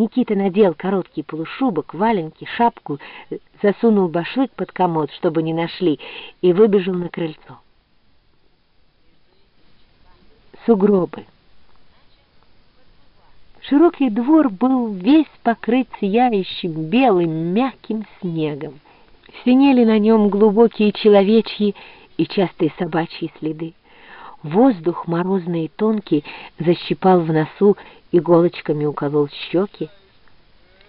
Никита надел короткий полушубок, валенки, шапку, засунул башлык под комод, чтобы не нашли, и выбежал на крыльцо. Сугробы. Широкий двор был весь покрыт сияющим белым мягким снегом. Синели на нем глубокие человечьи и частые собачьи следы. Воздух морозный и тонкий защипал в носу, иголочками уколол щеки.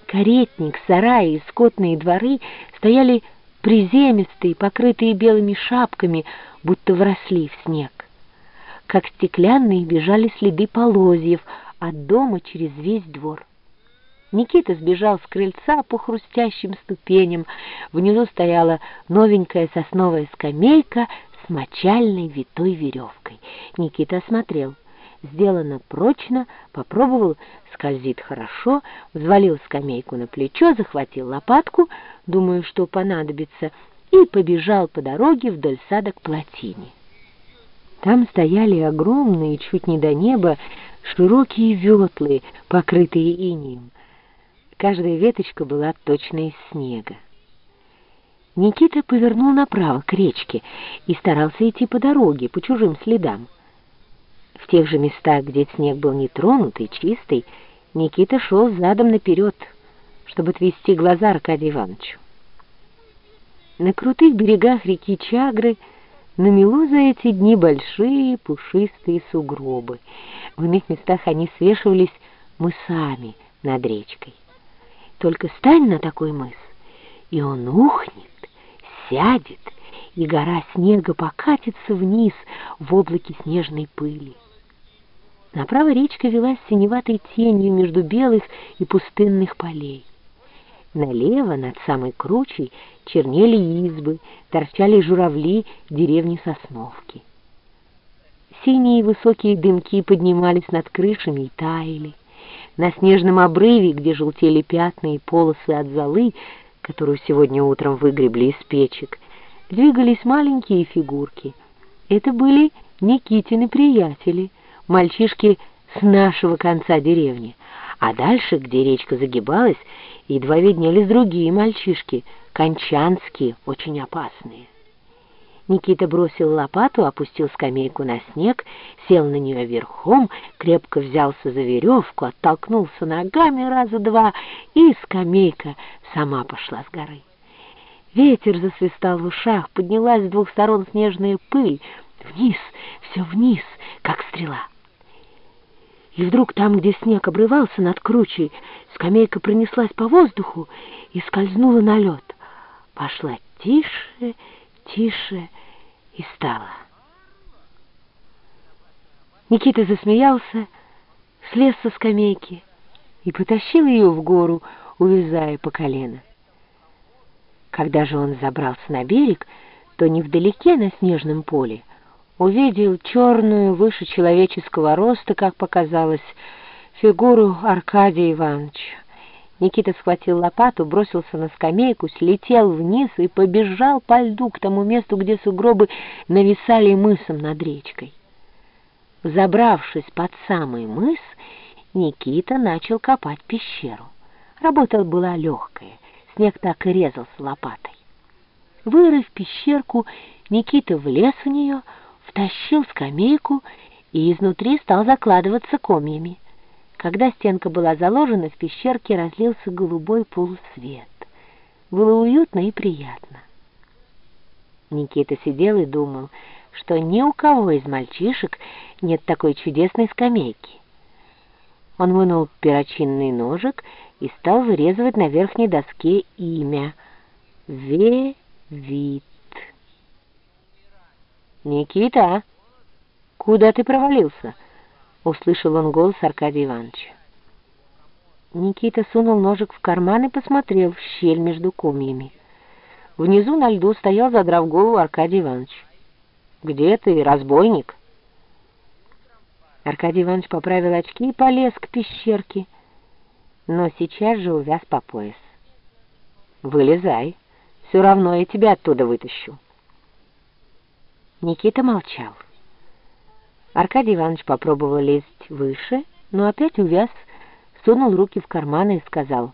Каретник, сараи и скотные дворы стояли приземистые, покрытые белыми шапками, будто вросли в снег. Как стеклянные бежали следы полозьев от дома через весь двор. Никита сбежал с крыльца по хрустящим ступеням. Внизу стояла новенькая сосновая скамейка с мочальной витой веревкой. Никита осмотрел. Сделано прочно, попробовал, скользит хорошо, взвалил скамейку на плечо, захватил лопатку, думаю, что понадобится, и побежал по дороге вдоль сада к плотине. Там стояли огромные, чуть не до неба, широкие ветлы, покрытые инием. Каждая веточка была точно из снега. Никита повернул направо, к речке, и старался идти по дороге, по чужим следам. В тех же местах, где снег был нетронутый, чистый, Никита шел задом наперед, чтобы отвести глаза Аркадию Ивановичу. На крутых берегах реки Чагры намело за эти дни большие пушистые сугробы. В иных местах они свешивались мысами над речкой. Только стань на такой мыс, и он ухнет, сядет, и гора снега покатится вниз в облаке снежной пыли. Направо речка велась синеватой тенью между белых и пустынных полей. Налево, над самой кручей, чернели избы, торчали журавли деревни Сосновки. Синие высокие дымки поднимались над крышами и таяли. На снежном обрыве, где желтели пятна и полосы от золы, которую сегодня утром выгребли из печек, двигались маленькие фигурки. Это были Никитины приятели, мальчишки с нашего конца деревни. А дальше, где речка загибалась, едва виднелись другие мальчишки, кончанские, очень опасные. Никита бросил лопату, опустил скамейку на снег, сел на нее верхом, крепко взялся за веревку, оттолкнулся ногами раза два, и скамейка сама пошла с горы. Ветер засвистал в ушах, поднялась с двух сторон снежная пыль, вниз, все вниз, как стрела. И вдруг там, где снег обрывался над кручей, скамейка пронеслась по воздуху и скользнула на лед. Пошла тише, тише и стала. Никита засмеялся, слез со скамейки и потащил ее в гору, увязая по колено. Когда же он забрался на берег, то невдалеке на снежном поле увидел черную, выше человеческого роста, как показалось, фигуру Аркадия Ивановича. Никита схватил лопату, бросился на скамейку, слетел вниз и побежал по льду к тому месту, где сугробы нависали мысом над речкой. Забравшись под самый мыс, Никита начал копать пещеру. Работа была легкая, снег так и резался лопатой. Вырыв пещерку, Никита влез в нее, втащил скамейку и изнутри стал закладываться комьями. Когда стенка была заложена, в пещерке разлился голубой полусвет. Было уютно и приятно. Никита сидел и думал, что ни у кого из мальчишек нет такой чудесной скамейки. Он вынул перочинный ножик и стал вырезывать на верхней доске имя Вевит. «Никита, куда ты провалился?» — услышал он голос Аркадия Ивановича. Никита сунул ножик в карман и посмотрел в щель между комьями. Внизу на льду стоял, задрав голову, Аркадий Иванович. «Где ты, разбойник?» Аркадий Иванович поправил очки и полез к пещерке, но сейчас же увяз по пояс. «Вылезай, все равно я тебя оттуда вытащу». Никита молчал. Аркадий Иванович попробовал лезть выше, но опять увяз сунул руки в карманы и сказал,